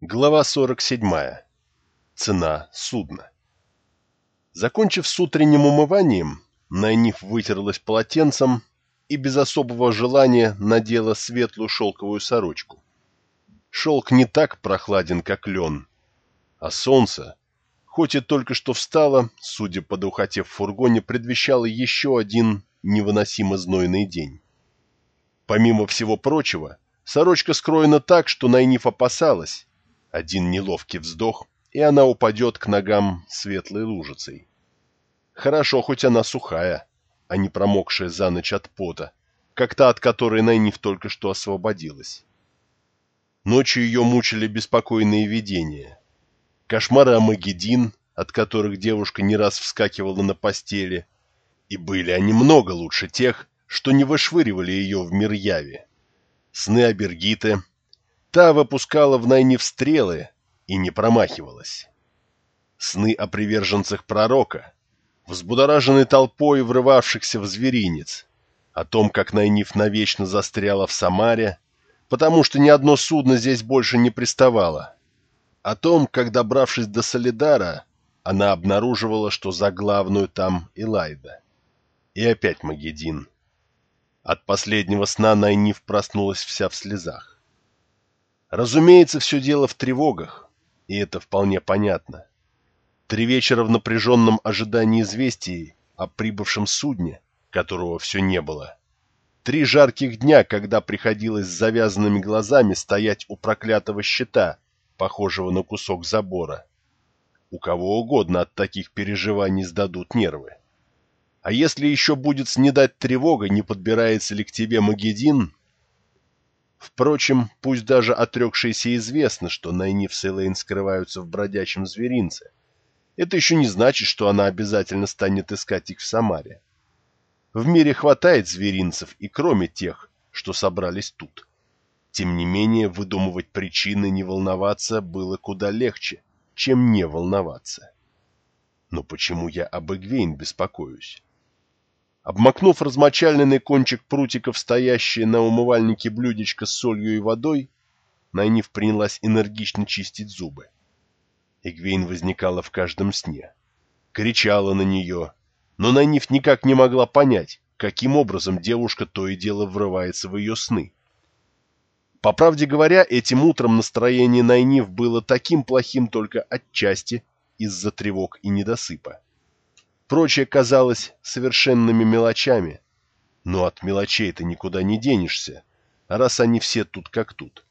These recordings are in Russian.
Глава 47. Цена судна. Закончив с утренним умыванием, Найниф вытерлась полотенцем и без особого желания надела светлую шелковую сорочку. Шелк не так прохладен, как лен, а солнце, хоть и только что встало, судя по духоте в фургоне, предвещало еще один невыносимо знойный день. Помимо всего прочего, сорочка скроена так, что Найниф опасалась, один неловкий вздох, и она упадет к ногам светлой лужицей. Хорошо, хоть она сухая, а не промокшая за ночь от пота, как та, от которой Найниф только что освободилась. Ночью ее мучили беспокойные видения. Кошмары Амагеддин, от которых девушка не раз вскакивала на постели, и были они много лучше тех, что не вышвыривали ее в мир яви. Сны Абергиты, Та выпускала в Найниф стрелы и не промахивалась. Сны о приверженцах пророка, взбудораженной толпой врывавшихся в зверинец, о том, как Найниф навечно застряла в Самаре, потому что ни одно судно здесь больше не приставало, о том, как, добравшись до Солидара, она обнаруживала, что за главную там Элайда. И опять Магеддин. От последнего сна Найниф проснулась вся в слезах. Разумеется, все дело в тревогах, и это вполне понятно. Три вечера в напряженном ожидании известий о прибывшем судне, которого все не было. Три жарких дня, когда приходилось с завязанными глазами стоять у проклятого щита, похожего на кусок забора. У кого угодно от таких переживаний сдадут нервы. А если еще будет снедать тревога, не подбирается ли к тебе Магеддин, Впрочем, пусть даже отрекшиеся известно, что Найниф с Элейн скрываются в бродячем зверинце, это еще не значит, что она обязательно станет искать их в Самаре. В мире хватает зверинцев и кроме тех, что собрались тут. Тем не менее, выдумывать причины не волноваться было куда легче, чем не волноваться. Но почему я об Эгвейн беспокоюсь? Обмакнув размочаленный кончик прутиков, стоящее на умывальнике блюдечко с солью и водой, Найниф принялась энергично чистить зубы. Эгвейн возникала в каждом сне. Кричала на нее, но Найниф никак не могла понять, каким образом девушка то и дело врывается в ее сны. По правде говоря, этим утром настроение Найниф было таким плохим только отчасти из-за тревог и недосыпа. Прочее казалось совершенными мелочами. Но от мелочей ты никуда не денешься, раз они все тут как тут.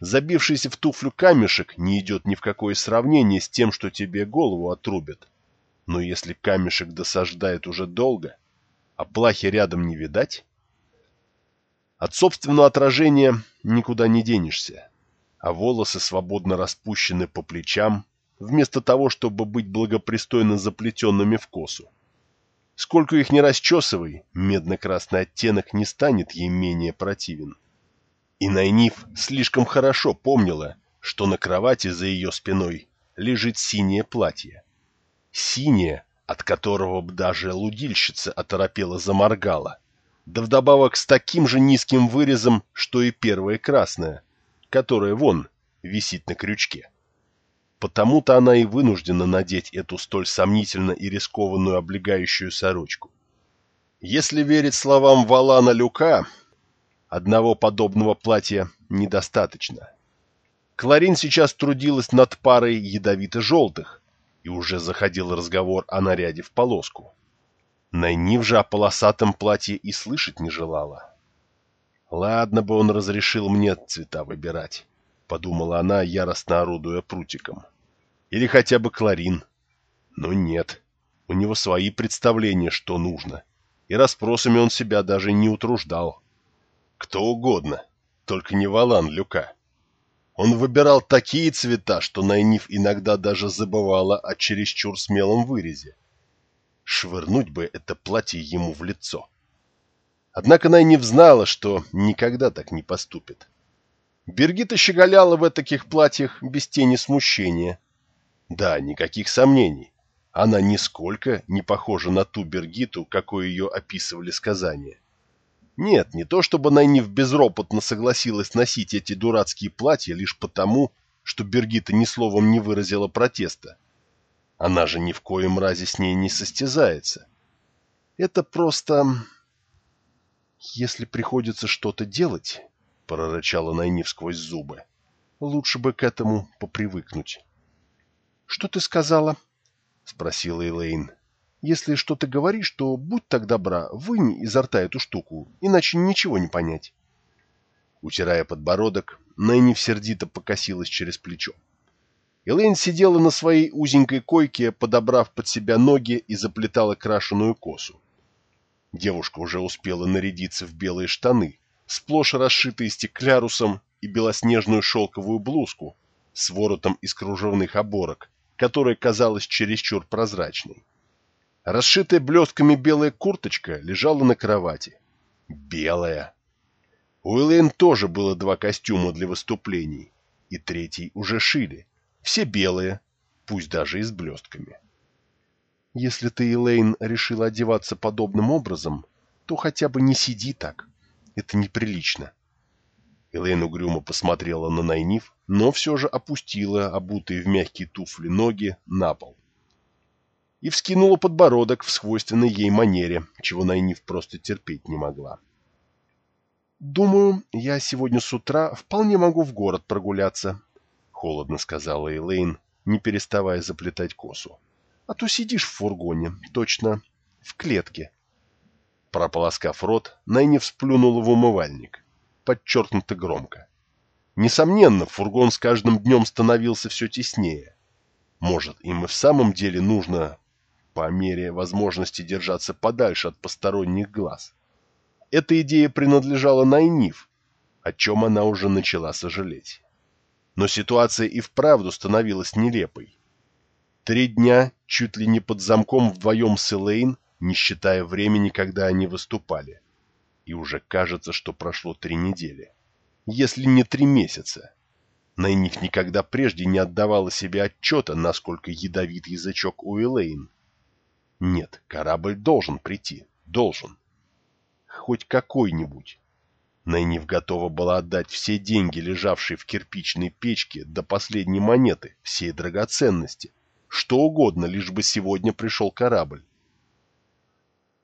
Забившийся в туфлю камешек не идет ни в какое сравнение с тем, что тебе голову отрубят. Но если камешек досаждает уже долго, а плахи рядом не видать... От собственного отражения никуда не денешься, а волосы свободно распущены по плечам, вместо того, чтобы быть благопристойно заплетенными в косу. Сколько их не расчесывай, медно-красный оттенок не станет ей менее противен. И Найниф слишком хорошо помнила, что на кровати за ее спиной лежит синее платье. Синее, от которого б даже лудильщица оторопела заморгала, да вдобавок с таким же низким вырезом, что и первое красное, которое, вон, висит на крючке. Потому-то она и вынуждена надеть эту столь сомнительно и рискованную облегающую сорочку. Если верить словам Валана Люка, одного подобного платья недостаточно. Кларин сейчас трудилась над парой ядовито-желтых, и уже заходил разговор о наряде в полоску. Найнив же о полосатом платье и слышать не желала. Ладно бы он разрешил мне цвета выбирать. — подумала она, яростно орудуя прутиком. «Или хотя бы Кларин. Но нет, у него свои представления, что нужно, и расспросами он себя даже не утруждал. Кто угодно, только не Валан Люка. Он выбирал такие цвета, что Найниф иногда даже забывала о чересчур смелом вырезе. Швырнуть бы это платье ему в лицо. Однако Найниф знала, что никогда так не поступит. Бергита щеголяла в таких платьях без тени смущения. Да, никаких сомнений. Она нисколько не похожа на ту Бергиту, какой ее описывали сказания. Нет, не то чтобы Найниф безропотно согласилась носить эти дурацкие платья лишь потому, что Бергита ни словом не выразила протеста. Она же ни в коем разе с ней не состязается. Это просто... Если приходится что-то делать, — прорычала Найниф сквозь зубы, — лучше бы к этому попривыкнуть. — Что ты сказала? — спросила Элейн. — Если что ты говоришь, то будь так добра, вынь изо рта эту штуку, иначе ничего не понять. Утирая подбородок, Найниф сердито покосилась через плечо. Элейн сидела на своей узенькой койке, подобрав под себя ноги и заплетала крашеную косу. Девушка уже успела нарядиться в белые штаны, сплошь расшитые стеклярусом и белоснежную шелковую блузку с воротом из кружевных оборок, которая казалась чересчур прозрачной. Расшитая блестками белая курточка лежала на кровати. Белая. У Элэйн тоже было два костюма для выступлений, и третий уже шили. Все белые, пусть даже и с блестками. Если ты, Элейн, решила одеваться подобным образом, то хотя бы не сиди так. Это неприлично. Элейн угрюмо посмотрела на Найниф, но все же опустила обутые в мягкие туфли ноги на пол. И вскинула подбородок в свойственной ей манере, чего Найниф просто терпеть не могла. «Думаю, я сегодня с утра вполне могу в город прогуляться», — холодно сказала Элейн, не переставая заплетать косу а то сидишь в фургоне, точно в клетке. Прополоскав рот, Найни всплюнула в умывальник, подчеркнуто громко. Несомненно, фургон с каждым днем становился все теснее. Может, им и в самом деле нужно, по мере возможности, держаться подальше от посторонних глаз. Эта идея принадлежала Найниф, о чем она уже начала сожалеть. Но ситуация и вправду становилась нелепой. Три дня чуть ли не под замком вдвоем с Элейн, не считая времени, когда они выступали. И уже кажется, что прошло три недели. Если не три месяца. Найниф никогда прежде не отдавала себе отчета, насколько ядовит язычок у Элейн. Нет, корабль должен прийти. Должен. Хоть какой-нибудь. Найниф готова была отдать все деньги, лежавшие в кирпичной печке, до последней монеты, всей драгоценности, что угодно, лишь бы сегодня пришел корабль.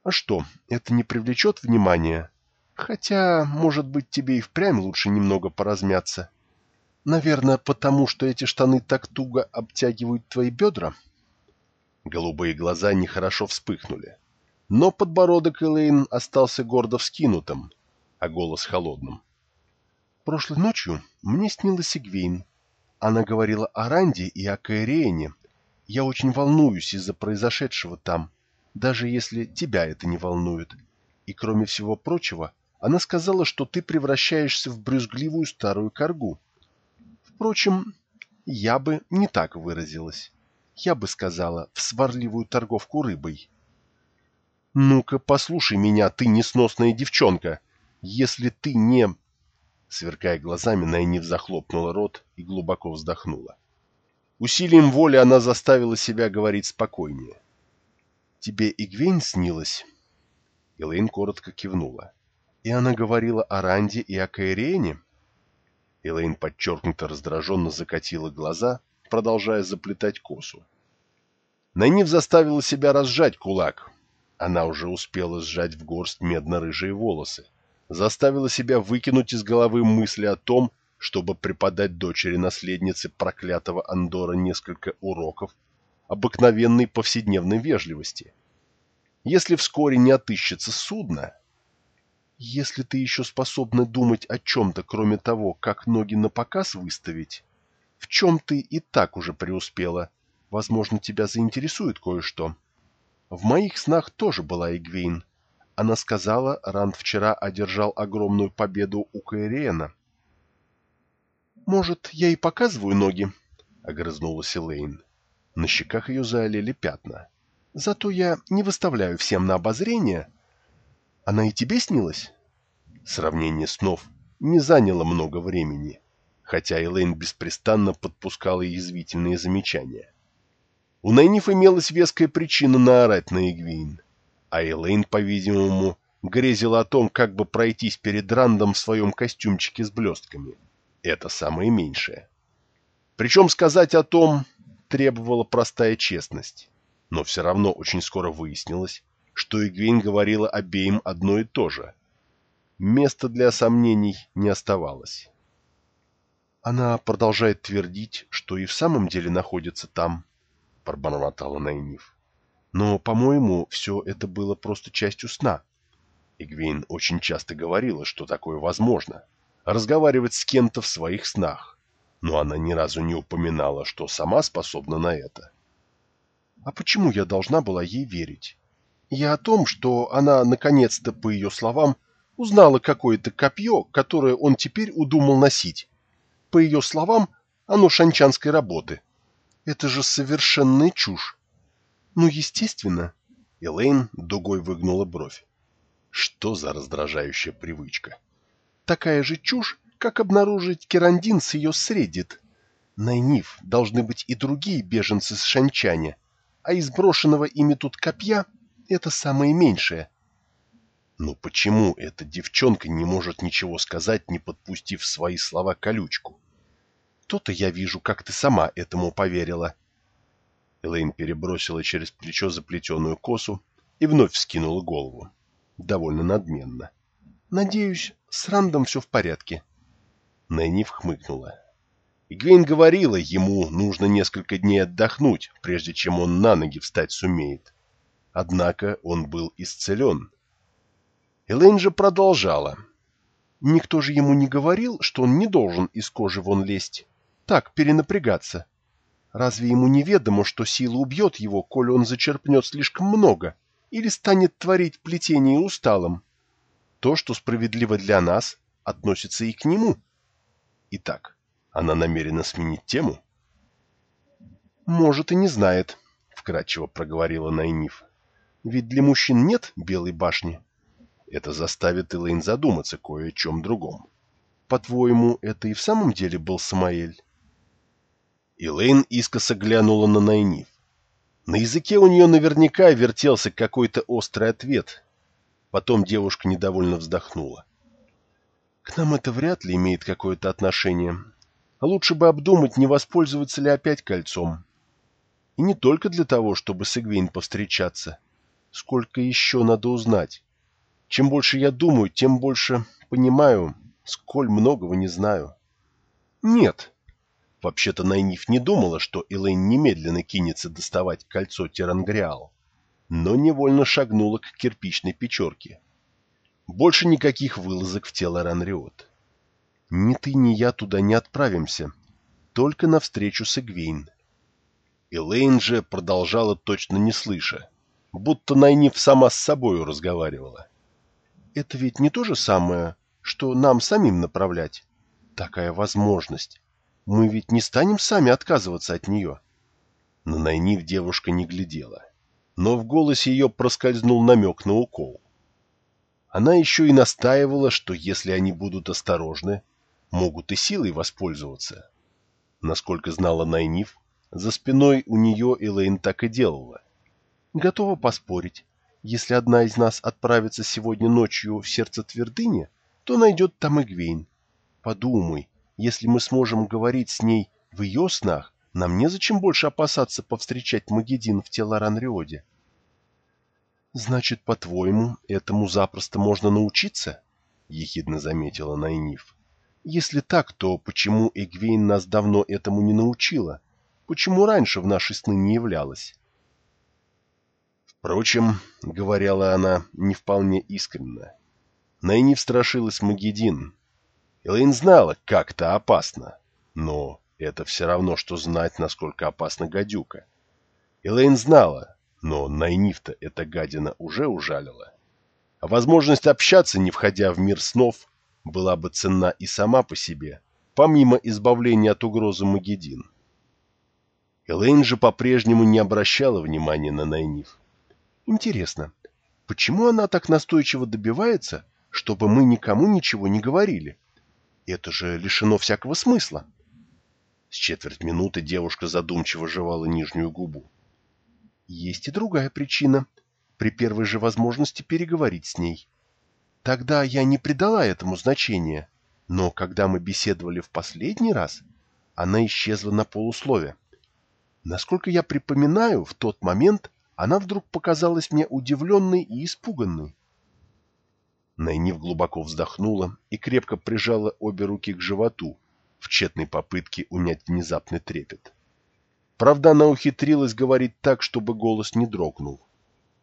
А что, это не привлечет внимания? Хотя, может быть, тебе и впрямь лучше немного поразмяться. Наверное, потому что эти штаны так туго обтягивают твои бедра? Голубые глаза нехорошо вспыхнули. Но подбородок Элейн остался гордо вскинутым, а голос холодным. Прошлой ночью мне снилась Игвейн. Она говорила о Ранде и о Каэриэне, я очень волнуюсь из-за произошедшего там, даже если тебя это не волнует. И, кроме всего прочего, она сказала, что ты превращаешься в брюзгливую старую коргу. Впрочем, я бы не так выразилась. Я бы сказала, в сварливую торговку рыбой. «Ну-ка, послушай меня, ты несносная девчонка. Если ты не...» Сверкая глазами, Найниф захлопнула рот и глубоко вздохнула. Усилием воли она заставила себя говорить спокойнее. «Тебе Игвейн снилась?» Элэйн коротко кивнула. «И она говорила о Ранде и о Каирене?» Элэйн подчеркнуто раздраженно закатила глаза, продолжая заплетать косу. Найниф заставила себя разжать кулак. Она уже успела сжать в горсть медно-рыжие волосы. Заставила себя выкинуть из головы мысли о том, чтобы преподать дочери-наследнице проклятого Андора несколько уроков обыкновенной повседневной вежливости. Если вскоре не отыщется судно, если ты еще способна думать о чем-то, кроме того, как ноги на показ выставить, в чем ты и так уже преуспела, возможно, тебя заинтересует кое-что. В моих снах тоже была Игвейн. Она сказала, Ранд вчера одержал огромную победу у Каэриэна, «Может, я и показываю ноги?» — огрызнулась Элейн. На щеках ее залили пятна. «Зато я не выставляю всем на обозрение. Она и тебе снилась?» Сравнение снов не заняло много времени, хотя Элейн беспрестанно подпускала язвительные замечания. У Найниф имелась веская причина наорать на Игвейн, а Элейн, по-видимому, грезила о том, как бы пройтись перед Рандом в своем костюмчике с блестками — это самое меньшее. Причем сказать о том требовала простая честность. Но все равно очень скоро выяснилось, что Игвейн говорила обеим одно и то же. Места для сомнений не оставалось. Она продолжает твердить, что и в самом деле находится там, — пробормотала Найниф. Но, по-моему, все это было просто частью сна. Игвейн очень часто говорила, что такое возможно — разговаривать с кем-то в своих снах, но она ни разу не упоминала, что сама способна на это. А почему я должна была ей верить? Я о том, что она, наконец-то, по ее словам, узнала какое-то копье, которое он теперь удумал носить. По ее словам, оно шанчанской работы. Это же совершенная чушь. Ну, естественно. Элейн дугой выгнула бровь. Что за раздражающая привычка? Такая же чушь, как обнаружить керандин с ее средит. Найниф должны быть и другие беженцы с Шанчане, а из брошенного ими тут копья — это самое меньшее. Но почему эта девчонка не может ничего сказать, не подпустив свои слова колючку? То-то я вижу, как ты сама этому поверила. Элейн перебросила через плечо заплетенную косу и вновь вскинула голову. Довольно надменно. Надеюсь, с Рандом все в порядке. Нэнни хмыкнула. Игвейн говорила, ему нужно несколько дней отдохнуть, прежде чем он на ноги встать сумеет. Однако он был исцелен. Элэйн же продолжала. Никто же ему не говорил, что он не должен из кожи вон лезть. Так, перенапрягаться. Разве ему неведомо, что сила убьет его, коли он зачерпнет слишком много, или станет творить плетение усталым? То, что справедливо для нас, относится и к нему. Итак, она намерена сменить тему? «Может, и не знает», — вкратчиво проговорила Найниф. «Ведь для мужчин нет белой башни». Это заставит Элэйн задуматься кое о чем другом. «По-твоему, это и в самом деле был Самаэль?» Элэйн искоса глянула на Найниф. На языке у нее наверняка вертелся какой-то острый ответ. Потом девушка недовольно вздохнула. «К нам это вряд ли имеет какое-то отношение. Лучше бы обдумать, не воспользоваться ли опять кольцом. И не только для того, чтобы с Игвейн повстречаться. Сколько еще надо узнать. Чем больше я думаю, тем больше понимаю, сколь многого не знаю. Нет. Вообще-то Найниф не думала, что Элэйн немедленно кинется доставать кольцо Терангриал, но невольно шагнула к кирпичной печорке. Больше никаких вылазок в тело Ранриот. Ни ты, ни я туда не отправимся. Только навстречу с Эгвейн. Элейн же продолжала точно не слыша, будто Найниф сама с собою разговаривала. Это ведь не то же самое, что нам самим направлять. Такая возможность. Мы ведь не станем сами отказываться от нее. На Найниф девушка не глядела, но в голосе ее проскользнул намек на укол. Она еще и настаивала, что если они будут осторожны, могут и силой воспользоваться. Насколько знала Найниф, за спиной у нее Элейн так и делала. Готова поспорить. Если одна из нас отправится сегодня ночью в сердце твердыни, то найдет там Игвейн. Подумай, если мы сможем говорить с ней в ее снах, нам незачем больше опасаться повстречать Магеддин в Теларанриоде. Значит, по-твоему, этому запросто можно научиться? — ехидно заметила Найниф. Если так, то почему Эгвейн нас давно этому не научила? Почему раньше в наши сны не являлась? Впрочем, — говорила она не вполне искренне, — Найниф страшилась Магеддин. Элэйн знала, как это опасно, но это все равно, что знать, насколько опасна гадюка. Элэйн знала, но Найниф-то эта гадина уже ужалила. А возможность общаться, не входя в мир снов, была бы ценна и сама по себе, помимо избавления от угрозы Магеддин. Элэйн же по-прежнему не обращала внимания на Найниф. Интересно, почему она так настойчиво добивается, чтобы мы никому ничего не говорили? Это же лишено всякого смысла. С четверть минуты девушка задумчиво жевала нижнюю губу. Есть и другая причина. При первой же возможности переговорить с ней. Тогда я не придала этому значения, но когда мы беседовали в последний раз, она исчезла на полуслове. Насколько я припоминаю, в тот момент она вдруг показалась мне удивленной и испуганной. Найниф глубоко вздохнула и крепко прижала обе руки к животу в тщетной попытке унять внезапный трепет. Правда, она ухитрилась говорить так, чтобы голос не дрогнул.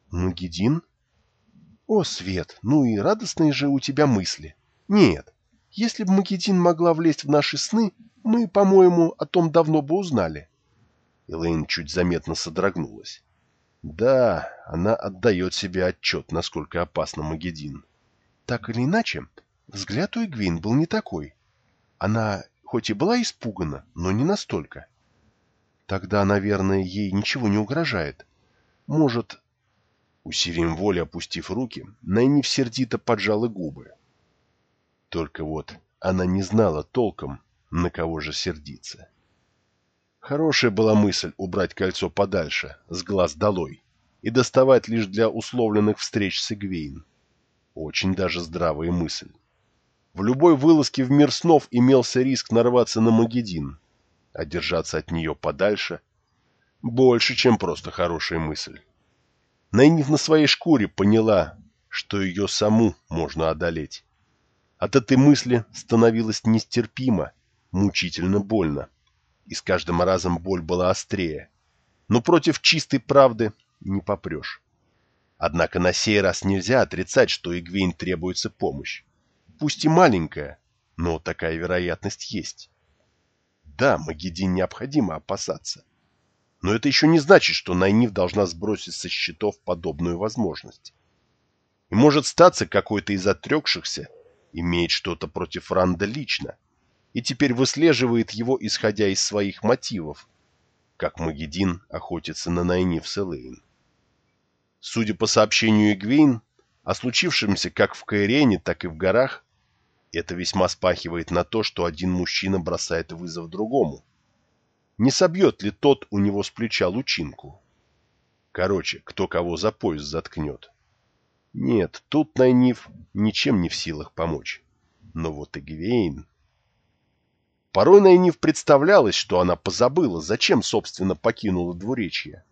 «Магедин?» «О, Свет, ну и радостные же у тебя мысли. Нет, если бы Магедин могла влезть в наши сны, мы, по-моему, о том давно бы узнали». Элэйн чуть заметно содрогнулась. Да, она отдает себе отчет, насколько опасна Магедин. Так или иначе, взгляд у Игвин был не такой. Она хоть и была испугана, но не настолько. Тогда, наверное, ей ничего не угрожает. Может... Усилием воли опустив руки, Найниф сердито поджала губы. Только вот она не знала толком, на кого же сердиться. Хорошая была мысль убрать кольцо подальше, с глаз долой, и доставать лишь для условленных встреч с Игвейн. Очень даже здравая мысль. В любой вылазке в мир снов имелся риск нарваться на Магедин, а держаться от нее подальше больше, чем просто хорошая мысль. Найниф на своей шкуре поняла, что ее саму можно одолеть. От этой мысли становилось нестерпимо, мучительно больно и с каждым разом боль была острее. Но против чистой правды не попрешь. Однако на сей раз нельзя отрицать, что Игвейн требуется помощь. Пусть и маленькая, но такая вероятность есть. Да, Магедин необходимо опасаться. Но это еще не значит, что Найниф должна сбросить со счетов подобную возможность. И может статься какой-то из отрекшихся имеет что-то против Ранда лично, и теперь выслеживает его, исходя из своих мотивов, как Магедин охотится на Найниф Селейн. Судя по сообщению Игвейн, о случившемся как в Каирене, так и в горах, это весьма спахивает на то, что один мужчина бросает вызов другому. Не собьет ли тот у него с плеча лучинку? Короче, кто кого за пояс заткнет. Нет, тут Найниф ничем не в силах помочь. Но вот Игвейн... Порой Найниф представлялось, что она позабыла, зачем, собственно, покинула двуречье.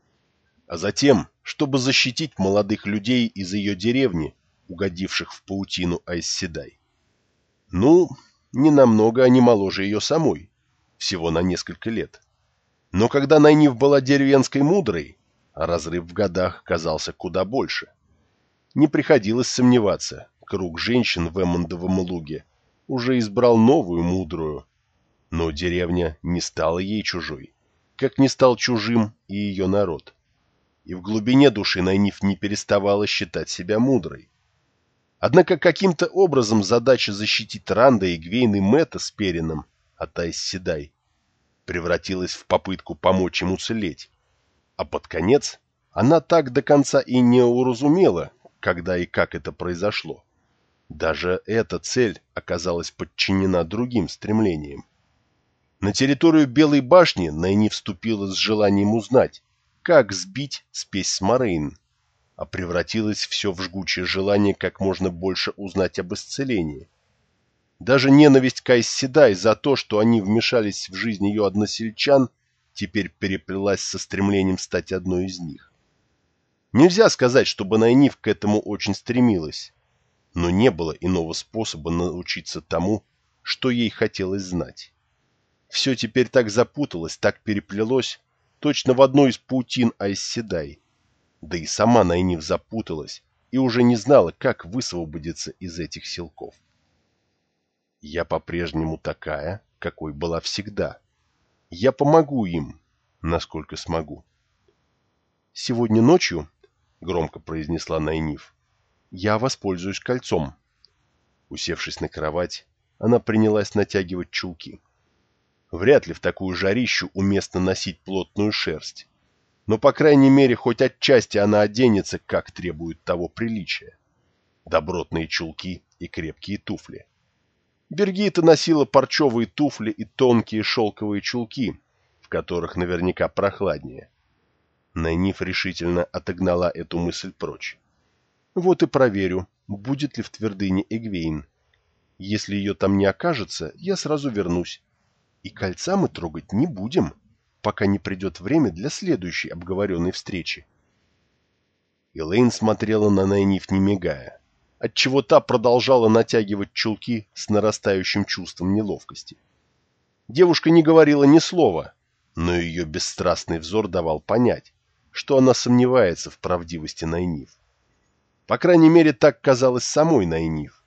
А затем, чтобы защитить молодых людей из ее деревни, угодивших в паутину Айсседай. Ну, не намного они моложе ее самой, всего на несколько лет. Но когда Найниф была деревенской мудрой, а разрыв в годах казался куда больше. Не приходилось сомневаться, круг женщин в Эммондовом луге уже избрал новую мудрую, но деревня не стала ей чужой, как не стал чужим и ее народ. И в глубине души Найниф не переставала считать себя мудрой. Однако каким-то образом задача защитить Ранда и Гвейн и Мэтта с Перином от Айсседай превратилась в попытку помочь ему целеть. А под конец она так до конца и не уразумела, когда и как это произошло. Даже эта цель оказалась подчинена другим стремлениям. На территорию Белой башни Найни вступила с желанием узнать, как сбить спесь с Морейн, а превратилось все в жгучее желание как можно больше узнать об исцелении. Даже ненависть к Айсседай за то, что они вмешались в жизнь ее односельчан, теперь переплелась со стремлением стать одной из них. Нельзя сказать, чтобы Найниф к этому очень стремилась, но не было иного способа научиться тому, что ей хотелось знать. Все теперь так запуталось, так переплелось, точно в одну из паутин Айсседай. Да и сама Найниф запуталась и уже не знала, как высвободиться из этих силков. Я по-прежнему такая, какой была всегда. Я помогу им, насколько смогу. Сегодня ночью, — громко произнесла Найниф, — я воспользуюсь кольцом. Усевшись на кровать, она принялась натягивать чулки. Вряд ли в такую жарищу уместно носить плотную шерсть. Но, по крайней мере, хоть отчасти она оденется, как требует того приличия. Добротные чулки и крепкие туфли. Бергита носила парчевые туфли и тонкие шелковые чулки, в которых наверняка прохладнее. Найниф решительно отогнала эту мысль прочь. Вот и проверю, будет ли в твердыне Эгвейн. Если ее там не окажется, я сразу вернусь И кольца мы трогать не будем, пока не придет время для следующей обговоренной встречи. Элейн смотрела на Найниф не мигая, отчего та продолжала натягивать чулки с нарастающим чувством неловкости. Девушка не говорила ни слова, но ее бесстрастный взор давал понять, что она сомневается в правдивости Найниф. По крайней мере, так казалось самой Найниф.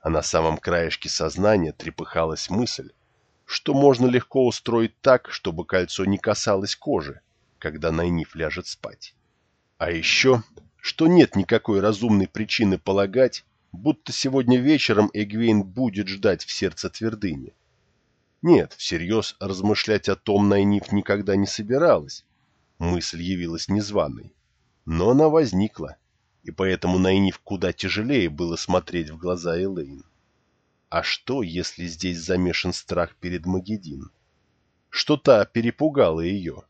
А на самом краешке сознания трепыхалась мысль, что можно легко устроить так, чтобы кольцо не касалось кожи, когда Найниф ляжет спать. А еще, что нет никакой разумной причины полагать, будто сегодня вечером Эгвейн будет ждать в сердце твердыни. Нет, всерьез размышлять о том Найниф никогда не собиралась. Мысль явилась незваной. Но она возникла, и поэтому Найниф куда тяжелее было смотреть в глаза Элейн. А что, если здесь замешан страх перед Магедин? Что та перепугала ее?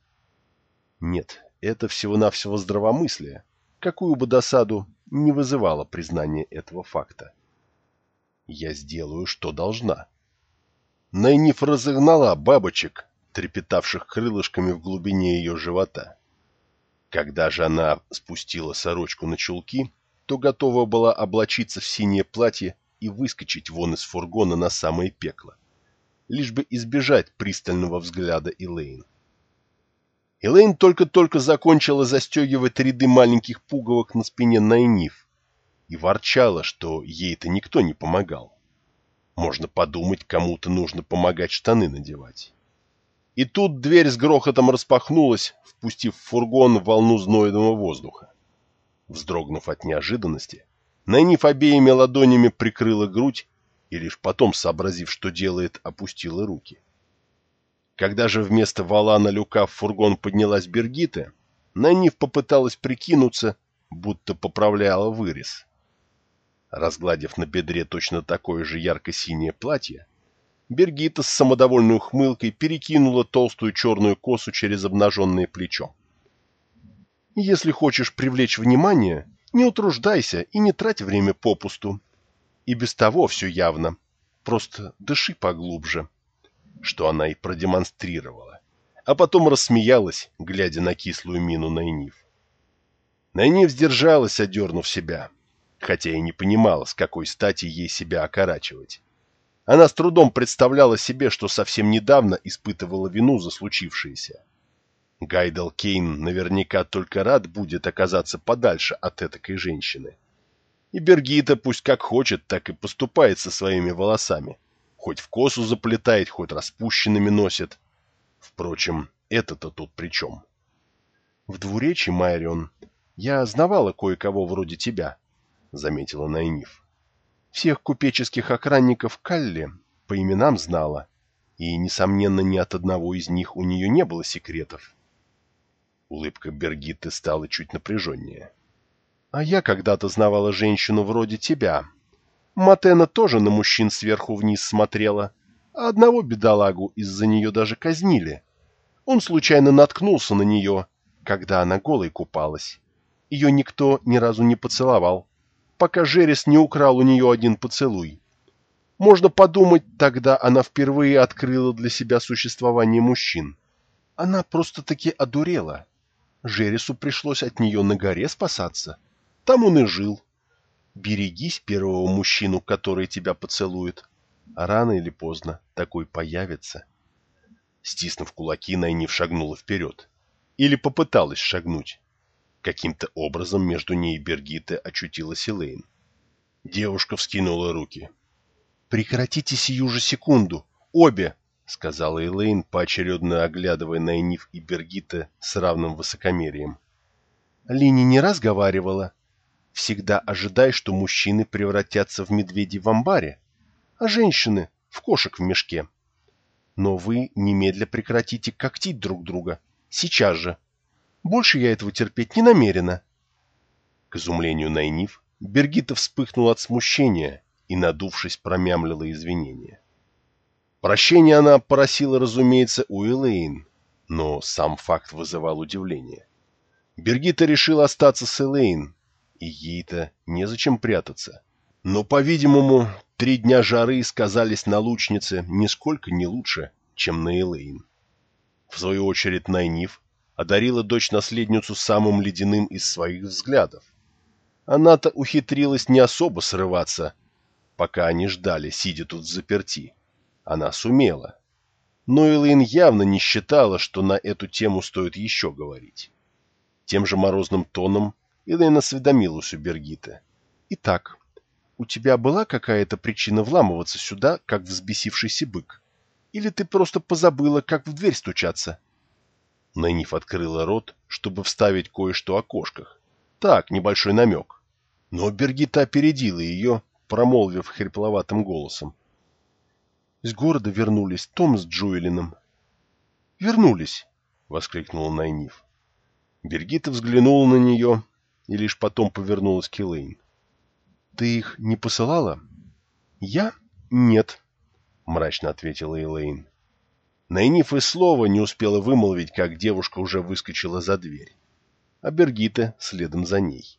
Нет, это всего-навсего здравомыслие, какую бы досаду не вызывало признание этого факта. Я сделаю, что должна. Найниф разогнала бабочек, трепетавших крылышками в глубине ее живота. Когда же она спустила сорочку на чулки, то готова была облачиться в синее платье и выскочить вон из фургона на самое пекло, лишь бы избежать пристального взгляда Элейн. Элейн только-только закончила застегивать ряды маленьких пуговок на спине Найниф и ворчала, что ей-то никто не помогал. Можно подумать, кому-то нужно помогать штаны надевать. И тут дверь с грохотом распахнулась, впустив в фургон волну знойного воздуха. Вздрогнув от неожиданности, Найниф обеими ладонями прикрыла грудь и лишь потом, сообразив, что делает, опустила руки. Когда же вместо вала на люка в фургон поднялась Бергита, Нанив попыталась прикинуться, будто поправляла вырез. Разгладив на бедре точно такое же ярко-синее платье, Бергита с самодовольной ухмылкой перекинула толстую черную косу через обнаженное плечо. «Если хочешь привлечь внимание, не утруждайся и не трать время попусту. И без того все явно. Просто дыши поглубже» что она и продемонстрировала, а потом рассмеялась, глядя на кислую мину Найниф. Найниф сдержалась, одернув себя, хотя и не понимала, с какой стати ей себя окорачивать. Она с трудом представляла себе, что совсем недавно испытывала вину за случившееся. Гайдал Кейн наверняка только рад будет оказаться подальше от этакой женщины. И Бергита пусть как хочет, так и поступает со своими волосами. Хоть в косу заплетает, хоть распущенными носит. Впрочем, это-то тут при чем? В двуречи, Майрион, я знавала кое-кого вроде тебя, — заметила Найниф. Всех купеческих охранников Калли по именам знала, и, несомненно, ни от одного из них у нее не было секретов. Улыбка Бергитты стала чуть напряженнее. — А я когда-то знавала женщину вроде тебя, Матена тоже на мужчин сверху вниз смотрела, а одного бедолагу из-за нее даже казнили. Он случайно наткнулся на нее, когда она голой купалась. Ее никто ни разу не поцеловал, пока Жерес не украл у нее один поцелуй. Можно подумать, тогда она впервые открыла для себя существование мужчин. Она просто-таки одурела. Жересу пришлось от нее на горе спасаться. Там он и жил, Берегись первого мужчину, который тебя поцелует. Рано или поздно такой появится. Стиснув кулаки, Найниф шагнула вперед. Или попыталась шагнуть. Каким-то образом между ней и Бергитой очутилась Элейн. Девушка вскинула руки. «Прекратите сию же секунду! Обе!» — сказала Элейн, поочередно оглядывая Найниф и Бергита с равным высокомерием. Лини не раз говаривала, Всегда ожидай, что мужчины превратятся в медведей в амбаре, а женщины — в кошек в мешке. Но вы немедля прекратите когтить друг друга. Сейчас же. Больше я этого терпеть не намерена. К изумлению Найниф, Бергита вспыхнула от смущения и, надувшись, промямлила извинения. Прощение она просила, разумеется, у Элейн, но сам факт вызывал удивление. Бергита решила остаться с Элейн, и ей-то незачем прятаться. Но, по-видимому, три дня жары сказались на лучнице нисколько не лучше, чем на Элейн. В свою очередь Найниф одарила дочь-наследницу самым ледяным из своих взглядов. Она-то ухитрилась не особо срываться, пока они ждали, сидя тут в заперти. Она сумела. Но Элэйн явно не считала, что на эту тему стоит еще говорить. Тем же морозным тоном Элэйн осведомилась у Бергита. «Итак, у тебя была какая-то причина вламываться сюда, как взбесившийся бык? Или ты просто позабыла, как в дверь стучаться?» Найниф открыла рот, чтобы вставить кое-что о кошках. Так, небольшой намек. Но Бергита опередила ее, промолвив хрипловатым голосом. С города вернулись Том с Джуэлином. «Вернулись!» — воскликнула Найниф. Бергита взглянула на нее и лишь потом повернулась к Элейн. «Ты их не посылала?» «Я? Нет», — мрачно ответила Элейн. Найниф и слова не успела вымолвить, как девушка уже выскочила за дверь. А Бергита следом за ней.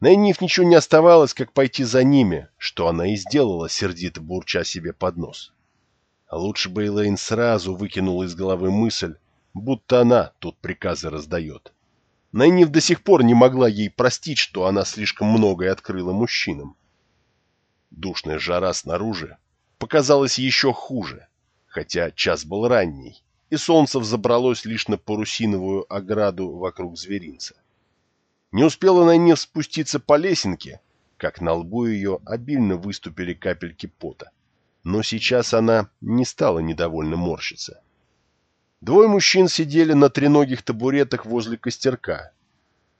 Найниф ничего не оставалось, как пойти за ними, что она и сделала, сердито бурча себе под нос. А лучше бы Элейн сразу выкинула из головы мысль, будто она тут приказы раздает. Найниф до сих пор не могла ей простить, что она слишком многое открыла мужчинам. Душная жара снаружи показалась еще хуже, хотя час был ранний, и солнце взобралось лишь на парусиновую ограду вокруг зверинца. Не успела на ней спуститься по лесенке, как на лбу ее обильно выступили капельки пота. Но сейчас она не стала недовольно морщиться. Двое мужчин сидели на треногих табуретах возле костерка.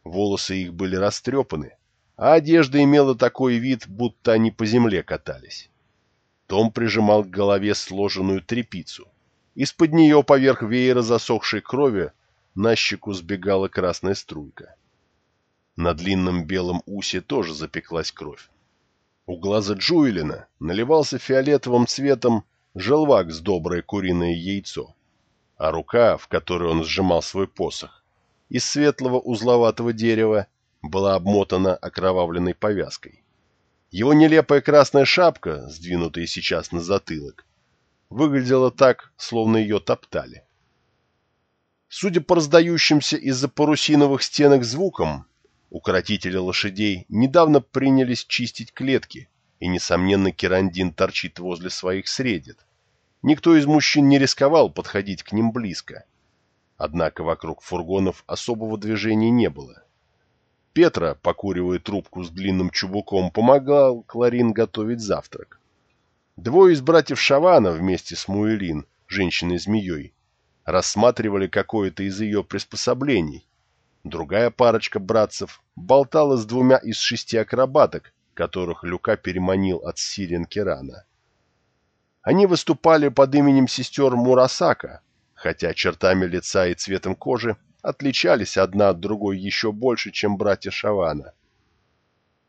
Волосы их были растрепаны, а одежда имела такой вид, будто они по земле катались. Том прижимал к голове сложенную трепицу. Из-под нее поверх веера засохшей крови на щеку сбегала красная струйка. На длинном белом усе тоже запеклась кровь. У глаза Джуэлина наливался фиолетовым цветом желвак с доброе куриное яйцо, а рука, в которой он сжимал свой посох, из светлого узловатого дерева была обмотана окровавленной повязкой. Его нелепая красная шапка, сдвинутая сейчас на затылок, выглядела так, словно ее топтали. Судя по раздающимся из-за парусиновых стенок звукам, Укротители лошадей недавно принялись чистить клетки, и, несомненно, Керандин торчит возле своих средит. Никто из мужчин не рисковал подходить к ним близко. Однако вокруг фургонов особого движения не было. Петра, покуривая трубку с длинным чубуком, помогал Кларин готовить завтрак. Двое из братьев Шавана вместе с Муэлин, женщиной-змеей, рассматривали какое-то из ее приспособлений, Другая парочка братцев болтала с двумя из шести акробаток, которых Люка переманил от сирен Керана. Они выступали под именем сестер Мурасака, хотя чертами лица и цветом кожи отличались одна от другой еще больше, чем братья Шавана.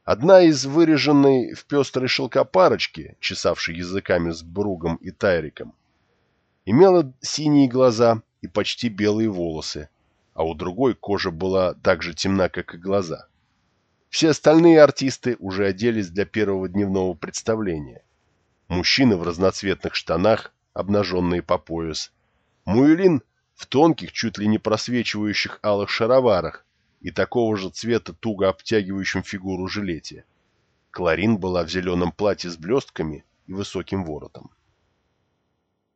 Одна из выреженной в пестрой шелка парочки, чесавшей языками с Бругом и Тайриком, имела синие глаза и почти белые волосы, а у другой кожа была так же темна, как и глаза. Все остальные артисты уже оделись для первого дневного представления. Мужчины в разноцветных штанах, обнаженные по пояс. Муэлин в тонких, чуть ли не просвечивающих алых шароварах и такого же цвета туго обтягивающем фигуру жилете. Кларин была в зеленом платье с блестками и высоким воротом.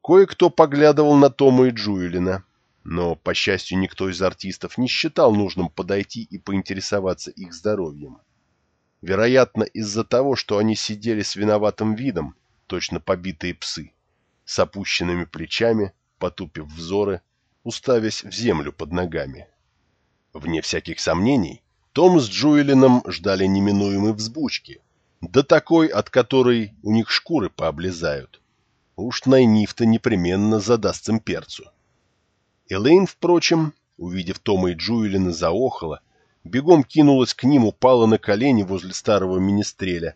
Кое-кто поглядывал на Тома и Джуэлина, но, по счастью, никто из артистов не считал нужным подойти и поинтересоваться их здоровьем. Вероятно, из-за того, что они сидели с виноватым видом, точно побитые псы, с опущенными плечами, потупив взоры, уставясь в землю под ногами. Вне всяких сомнений, том с Джуэлином ждали неминуемой взбучки, да такой, от которой у них шкуры пооблезают. Уж Найниф-то непременно задаст им перцу. Элейн, впрочем, увидев Тома и Джуэлина, заохала, бегом кинулась к ним, упала на колени возле старого министреля.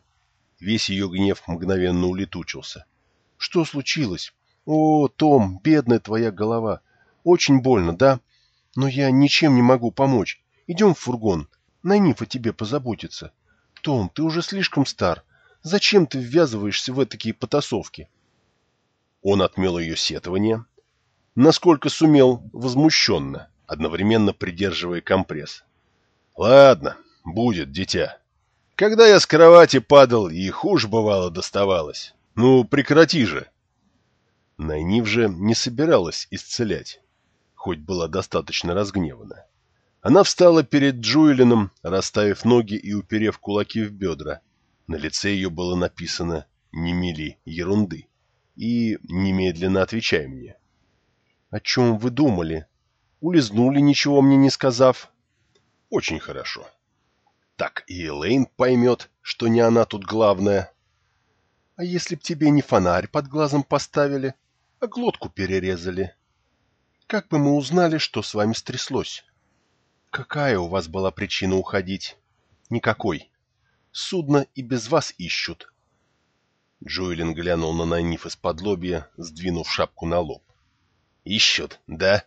Весь ее гнев мгновенно улетучился. — Что случилось? — О, Том, бедная твоя голова. Очень больно, да? Но я ничем не могу помочь. Идем в фургон. Найниф о тебе позаботится. Том, ты уже слишком стар. Зачем ты ввязываешься в такие потасовки? Он отмел ее сетование, насколько сумел, возмущенно, одновременно придерживая компресс. «Ладно, будет, дитя. Когда я с кровати падал, и хуже бывало доставалось. Ну, прекрати же!» Найнив же не собиралась исцелять, хоть была достаточно разгневана. Она встала перед Джуэлином, расставив ноги и уперев кулаки в бедра. На лице ее было написано «Не мели ерунды» и «Немедленно отвечай мне». «О чем вы думали? Улизнули, ничего мне не сказав?» «Очень хорошо. Так и Элейн поймет, что не она тут главная». «А если б тебе не фонарь под глазом поставили, а глотку перерезали? Как бы мы узнали, что с вами стряслось?» «Какая у вас была причина уходить?» «Никакой. Судно и без вас ищут». Джоэлин глянул на Найниф из-под лобья, сдвинув шапку на лоб. «Ищут, да?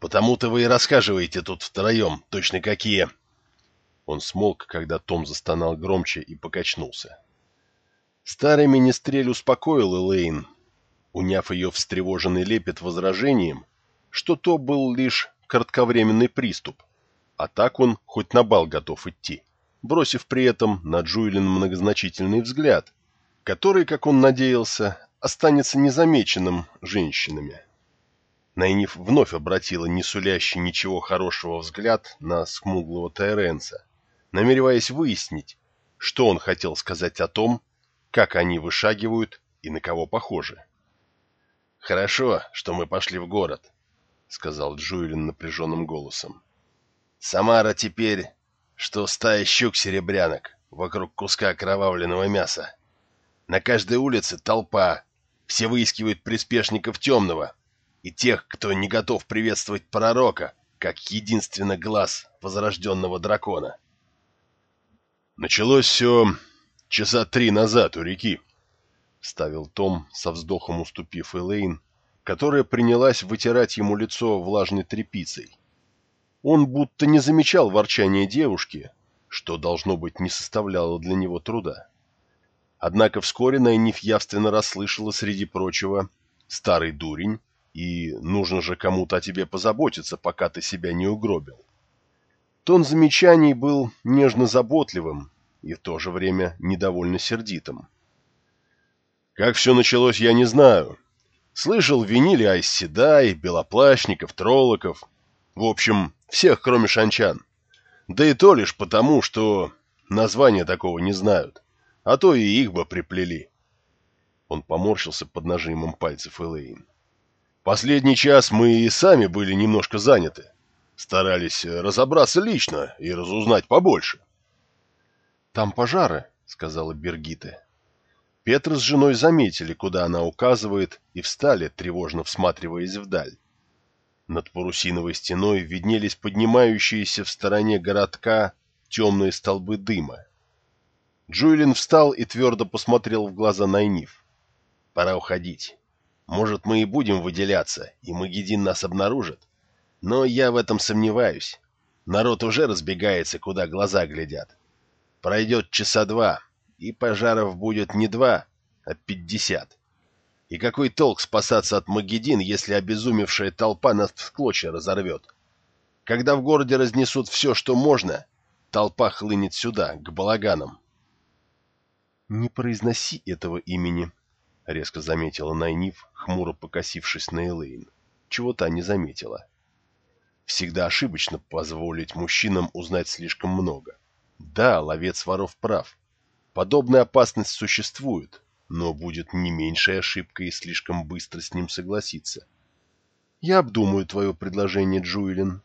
Потому-то вы и рассказываете тут втроем, точно какие...» Он смолк, когда Том застонал громче и покачнулся. Старый министрель успокоил Элейн, уняв ее встревоженный лепет возражением, что то был лишь кратковременный приступ, а так он хоть на бал готов идти, бросив при этом на Джуэлин многозначительный взгляд, который, как он надеялся, останется незамеченным женщинами. Найниф вновь обратила не сулящий ничего хорошего взгляд на смуглого Тайренса, намереваясь выяснить, что он хотел сказать о том, как они вышагивают и на кого похожи. «Хорошо, что мы пошли в город», — сказал Джуэлин напряженным голосом. «Самара теперь, что стая щук-серебрянок вокруг куска окровавленного мяса. На каждой улице толпа, все выискивают приспешников темного и тех, кто не готов приветствовать пророка, как единственный глаз возрожденного дракона». «Началось все часа три назад у реки», — ставил Том, со вздохом уступив Элейн, которая принялась вытирать ему лицо влажной тряпицей. Он будто не замечал ворчания девушки, что, должно быть, не составляло для него труда. Однако вскоре Найниф явственно расслышала среди прочего «старый дурень» и «нужно же кому-то о тебе позаботиться, пока ты себя не угробил». Тон замечаний был нежно-заботливым и в то же время недовольно сердитым. «Как все началось, я не знаю», Слышал, винили Айсседай, Белоплащников, Троллоков. В общем, всех, кроме шанчан. Да и то лишь потому, что названия такого не знают. А то и их бы приплели. Он поморщился под нажимом пальцев Элейн. Последний час мы и сами были немножко заняты. Старались разобраться лично и разузнать побольше. «Там пожары», — сказала Бергита. Петр с женой заметили, куда она указывает, и встали, тревожно всматриваясь вдаль. Над парусиновой стеной виднелись поднимающиеся в стороне городка темные столбы дыма. Джуэлин встал и твердо посмотрел в глаза Найниф. «Пора уходить. Может, мы и будем выделяться, и Магедин нас обнаружит. Но я в этом сомневаюсь. Народ уже разбегается, куда глаза глядят. Пройдет часа два, и пожаров будет не два, а пятьдесят. И какой толк спасаться от Магедин, если обезумевшая толпа нас в клочья разорвет? Когда в городе разнесут все, что можно, толпа хлынет сюда, к балаганам. — Не произноси этого имени, — резко заметила Найниф, хмуро покосившись на Элейн. Чего та не заметила. Всегда ошибочно позволить мужчинам узнать слишком много. Да, ловец воров прав. Подобная опасность существует, но будет не меньшей ошибкой слишком быстро с ним согласиться. Я обдумаю твое предложение, Джуэлин.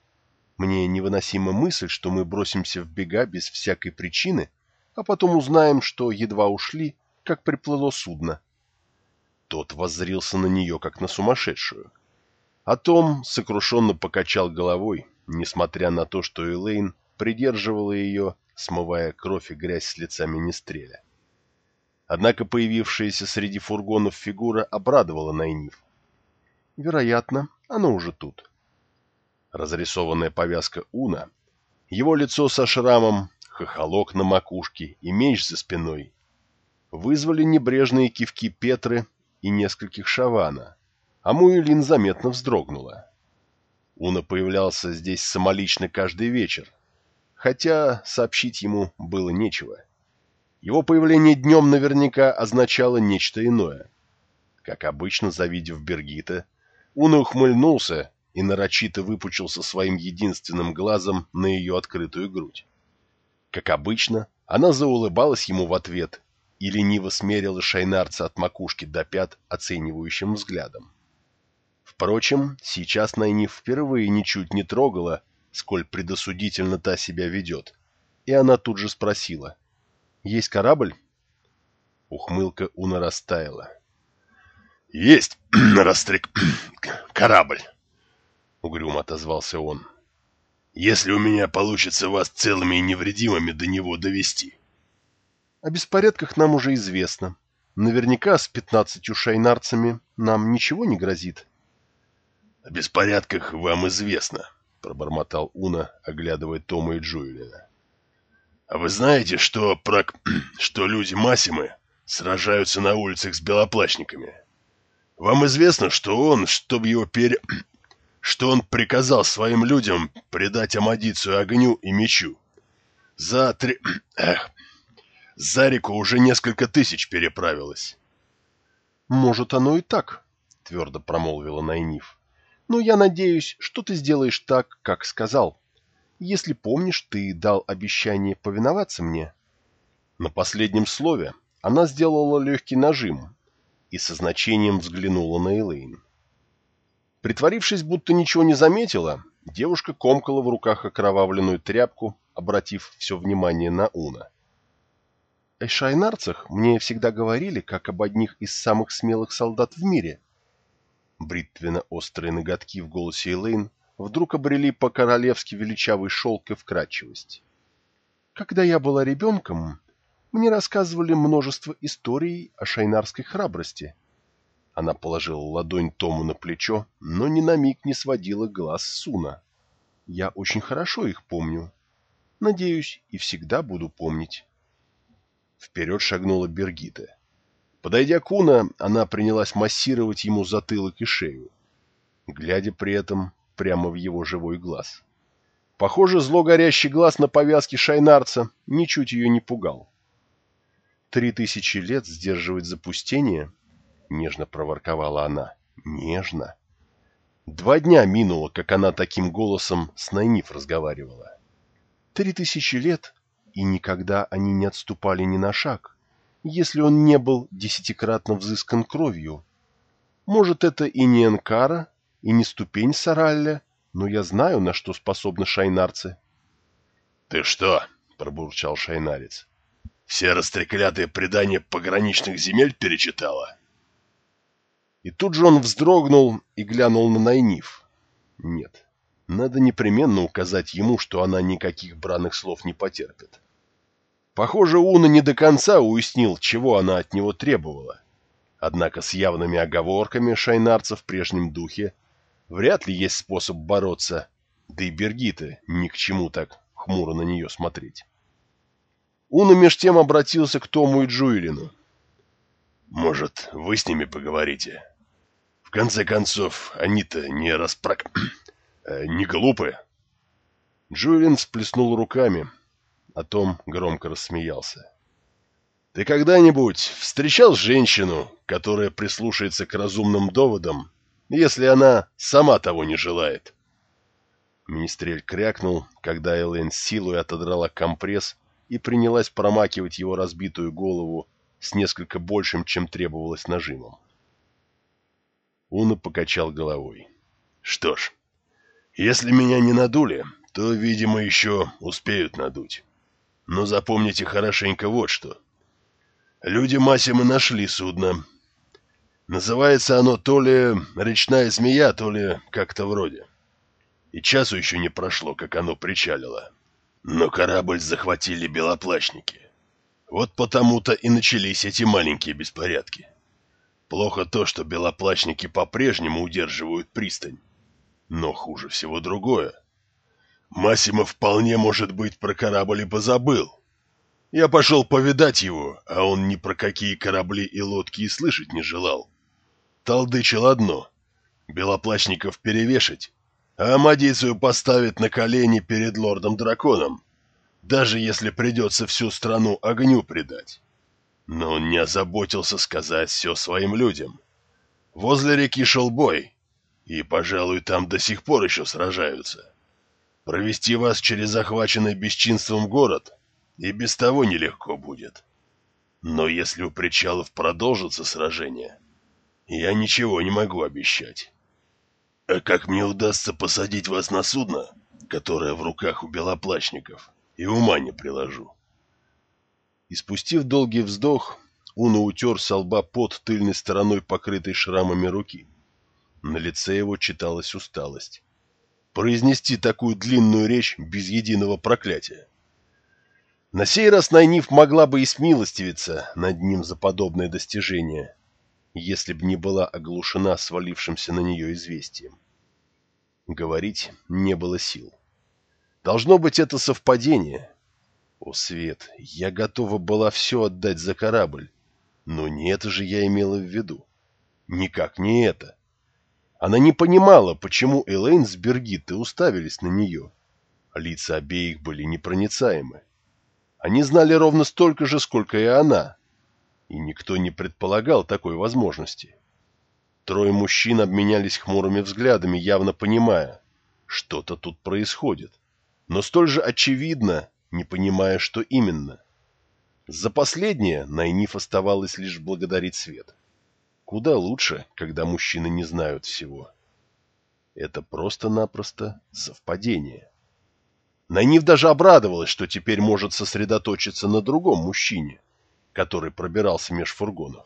Мне невыносима мысль, что мы бросимся в бега без всякой причины, а потом узнаем, что едва ушли, как приплыло судно. Тот воззрился на нее, как на сумасшедшую. А Том сокрушенно покачал головой, несмотря на то, что Элейн придерживала ее смывая кровь и грязь с лица министреля. Однако появившаяся среди фургонов фигура обрадовала Найниф. Вероятно, оно уже тут. Разрисованная повязка Уна, его лицо со шрамом, хохолок на макушке и меч за спиной вызвали небрежные кивки Петры и нескольких шавана, а Муэлин заметно вздрогнула. Уна появлялся здесь самолично каждый вечер, хотя сообщить ему было нечего. Его появление днем наверняка означало нечто иное. Как обычно, завидев Бергита, Уна ухмыльнулся и нарочито выпучился своим единственным глазом на ее открытую грудь. Как обычно, она заулыбалась ему в ответ и лениво смерила шайнарца от макушки до пят оценивающим взглядом. Впрочем, сейчас Найниф впервые ничуть не трогала, сколь предосудительно та себя ведет, и она тут же спросила. «Есть корабль?» Ухмылка Уна растаяла. «Есть, Растрик, корабль!» — угрюмо отозвался он. «Если у меня получится вас целыми и невредимыми до него довести. О беспорядках нам уже известно. Наверняка с пятнадцатью шайнарцами нам ничего не грозит. — О беспорядках вам известно, — пробормотал Уна, оглядывая Тома и Джуэлина. — А вы знаете, что, прок... что люди Масимы сражаются на улицах с белоплащниками? Вам известно, что он, чтобы его пере что он приказал своим людям предать Амадицию огню и мечу. За три... Эх, за реку уже несколько тысяч переправилось. «Может, оно и так», — твердо промолвила Найниф. «Но я надеюсь, что ты сделаешь так, как сказал. Если помнишь, ты дал обещание повиноваться мне». На последнем слове она сделала легкий нажим и со значением взглянула на Элейн. Притворившись, будто ничего не заметила, девушка комкала в руках окровавленную тряпку, обратив все внимание на Уна. Шайнарцах мне всегда говорили, как об одних из самых смелых солдат в мире. Бритвенно-острые ноготки в голосе Элейн вдруг обрели по-королевски величавый шелк и вкрадчивость. Когда я была ребенком, мне рассказывали множество историй о шайнарской храбрости — она положила ладонь Тому на плечо, но ни на миг не сводила глаз Суна. Я очень хорошо их помню. Надеюсь, и всегда буду помнить. Вперед шагнула Бергита. Подойдя к Уна, она принялась массировать ему затылок и шею, глядя при этом прямо в его живой глаз. Похоже, зло горящий глаз на повязке шайнарца ничуть ее не пугал. Три тысячи лет сдерживать запустение нежно проворковала она. Нежно. Два дня минуло, как она таким голосом с Найниф разговаривала. Три тысячи лет, и никогда они не отступали ни на шаг, если он не был десятикратно взыскан кровью. Может, это и не Энкара, и не ступень Саралля, но я знаю, на что способны шайнарцы. — Ты что? — пробурчал шайнарец. — Все растреклятые предания пограничных земель перечитала? — и тут же он вздрогнул и глянул на Найниф. Нет, надо непременно указать ему, что она никаких бранных слов не потерпит. Похоже, Уна не до конца уяснил, чего она от него требовала. Однако с явными оговорками шайнарца в прежнем духе вряд ли есть способ бороться, да и Бергита ни к чему так хмуро на нее смотреть. Уна меж тем обратился к Тому и Джуэлину. «Может, вы с ними поговорите?» В конце концов, они-то не распрок... Э, не глупы. Джулиан всплеснул руками, а Том громко рассмеялся. «Ты когда-нибудь встречал женщину, которая прислушается к разумным доводам, если она сама того не желает?» Министрель крякнул, когда Элэйн силой отодрала компресс и принялась промакивать его разбитую голову с несколько большим, чем требовалось нажимом. Уна покачал головой. «Что ж, если меня не надули, то, видимо, еще успеют надуть. Но запомните хорошенько вот что. Люди Масима нашли судно. Называется оно то ли «Речная змея», то ли как-то вроде. И часу еще не прошло, как оно причалило. Но корабль захватили белоплащники. Вот потому-то и начались эти маленькие беспорядки. Плохо то, что белоплачники по-прежнему удерживают пристань. Но хуже всего другое. Массимо вполне, может быть, про корабль и позабыл. Я пошел повидать его, а он ни про какие корабли и лодки и слышать не желал. толдычил одно — белоплачников перевешать, а Амадицию поставить на колени перед лордом-драконом, даже если придется всю страну огню предать. Но он не озаботился сказать все своим людям. Возле реки шел бой, и, пожалуй, там до сих пор еще сражаются. Провести вас через захваченный бесчинством город и без того нелегко будет. Но если у причалов продолжится сражение, я ничего не могу обещать. А как мне удастся посадить вас на судно, которое в руках у белоплачников, и ума не приложу. И спустив долгий вздох, Уна утер со лба под тыльной стороной покрытой шрамами руки. На лице его читалась усталость. Произнести такую длинную речь без единого проклятия. На сей раз Найниф могла бы и смилостивиться над ним за подобное достижение, если б не была оглушена свалившимся на нее известием. Говорить не было сил. Должно быть, это совпадение. О, Свет, я готова была все отдать за корабль. Но не это же я имела в виду. Никак не это. Она не понимала, почему Элейн с Бергиттой уставились на нее. Лица обеих были непроницаемы. Они знали ровно столько же, сколько и она. И никто не предполагал такой возможности. Трое мужчин обменялись хмурыми взглядами, явно понимая, что-то тут происходит. Но столь же очевидно, не понимая, что именно. За последнее Найниф оставалось лишь благодарить свет. Куда лучше, когда мужчины не знают всего. Это просто-напросто совпадение. Найниф даже обрадовалась, что теперь может сосредоточиться на другом мужчине, который пробирался меж фургонов.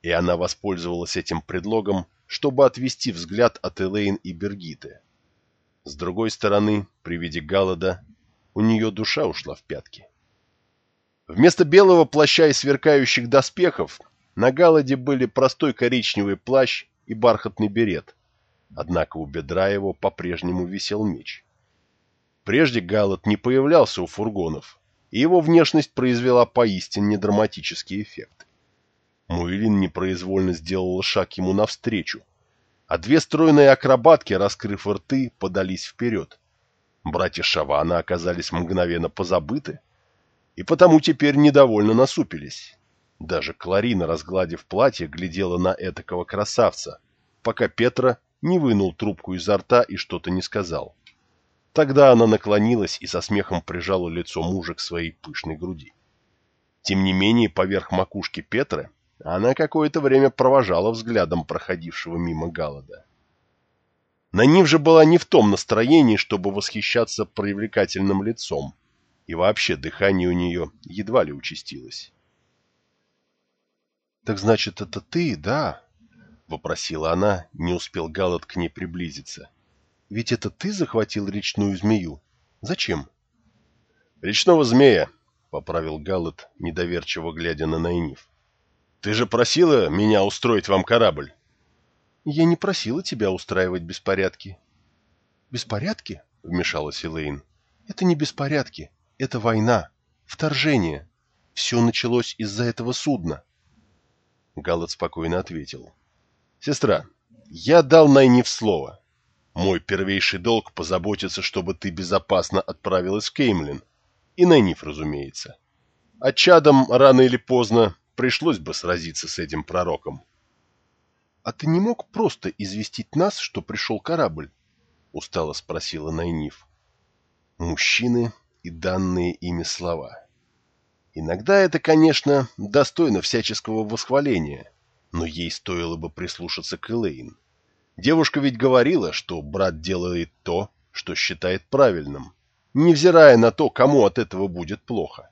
И она воспользовалась этим предлогом, чтобы отвести взгляд от Элейн и Бергиты. С другой стороны, при виде Галлада, у нее душа ушла в пятки. Вместо белого плаща и сверкающих доспехов на Галаде были простой коричневый плащ и бархатный берет, однако у бедра его по-прежнему висел меч. Прежде Галат не появлялся у фургонов, и его внешность произвела поистине драматический эффект. Муэлин непроизвольно сделала шаг ему навстречу, а две стройные акробатки, раскрыв рты, подались вперед. Братья Шавана оказались мгновенно позабыты, и потому теперь недовольно насупились. Даже Кларина, разгладив платье, глядела на этакого красавца, пока Петра не вынул трубку изо рта и что-то не сказал. Тогда она наклонилась и со смехом прижала лицо мужа к своей пышной груди. Тем не менее, поверх макушки Петры она какое-то время провожала взглядом проходившего мимо Галлада. Нанив же была не в том настроении, чтобы восхищаться привлекательным лицом, и вообще дыхание у нее едва ли участилось. «Так значит, это ты, да?» — вопросила она, не успел Галлад к ней приблизиться. Ведь это ты захватил речную змею. Зачем? Речного змея, поправил Галлет, недоверчиво глядя на Найниф. Ты же просила меня устроить вам корабль. Я не просила тебя устраивать беспорядки. Беспорядки? Вмешалась Элейн. Это не беспорядки, это война, вторжение. Все началось из-за этого судна. Галлет спокойно ответил. Сестра, я дал Найниф слово. Мой первейший долг позаботиться, чтобы ты безопасно отправилась в Кеймлин. И Найниф, разумеется. А чадом рано или поздно пришлось бы сразиться с этим пророком. — А ты не мог просто известить нас, что пришел корабль? — устало спросила Найниф. Мужчины и данные ими слова. Иногда это, конечно, достойно всяческого восхваления, но ей стоило бы прислушаться к Элейн. Девушка ведь говорила, что брат делает то, что считает правильным, невзирая на то, кому от этого будет плохо.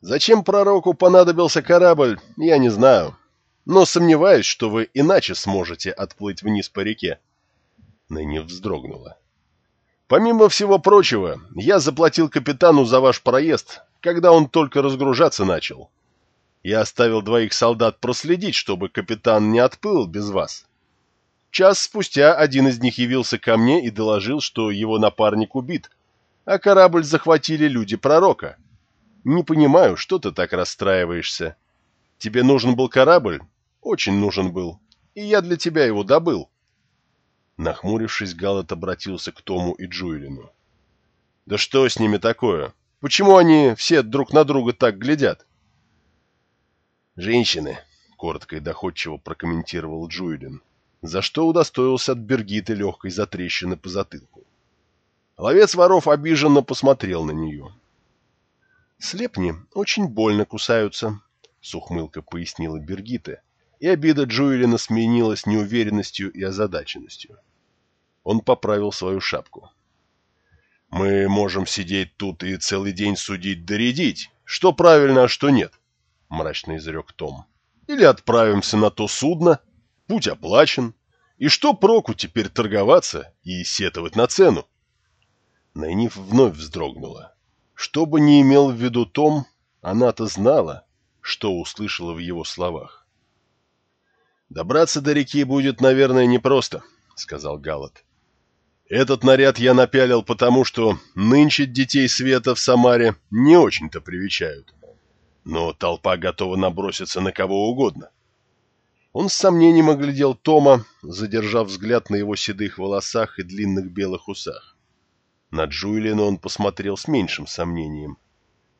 Зачем пророку понадобился корабль, я не знаю, но сомневаюсь, что вы иначе сможете отплыть вниз по реке. Ныне вздрогнула. Помимо всего прочего, я заплатил капитану за ваш проезд, когда он только разгружаться начал. Я оставил двоих солдат проследить, чтобы капитан не отплыл без вас. Час спустя один из них явился ко мне и доложил, что его напарник убит, а корабль захватили люди пророка. Не понимаю, что ты так расстраиваешься. Тебе нужен был корабль? Очень нужен был, и я для тебя его добыл. Нахмурившись, Галат обратился к Тому и Джуэлину. «Да что с ними такое? Почему они все друг на друга так глядят?» «Женщины», — коротко и доходчиво прокомментировал Джуэлин, за что удостоился от Бергиты легкой затрещины по затылку. Ловец воров обиженно посмотрел на нее. «Слепни очень больно кусаются», — с ухмылкой пояснила Бергита, и обида Джуэлина сменилась неуверенностью и озадаченностью. Он поправил свою шапку. «Мы можем сидеть тут и целый день судить-доредить, что правильно, а что нет», — мрачно изрек Том. «Или отправимся на то судно, путь оплачен, и что проку теперь торговаться и сетовать на цену?» Найниф вновь вздрогнула. Что бы ни имел в виду Том, она-то знала, что услышала в его словах. «Добраться до реки будет, наверное, непросто», — сказал Галат. «Этот наряд я напялил потому, что нынче детей света в Самаре не очень-то привечают. Но толпа готова наброситься на кого угодно». Он с сомнением оглядел Тома, задержав взгляд на его седых волосах и длинных белых усах. На Джуэлина он посмотрел с меньшим сомнением.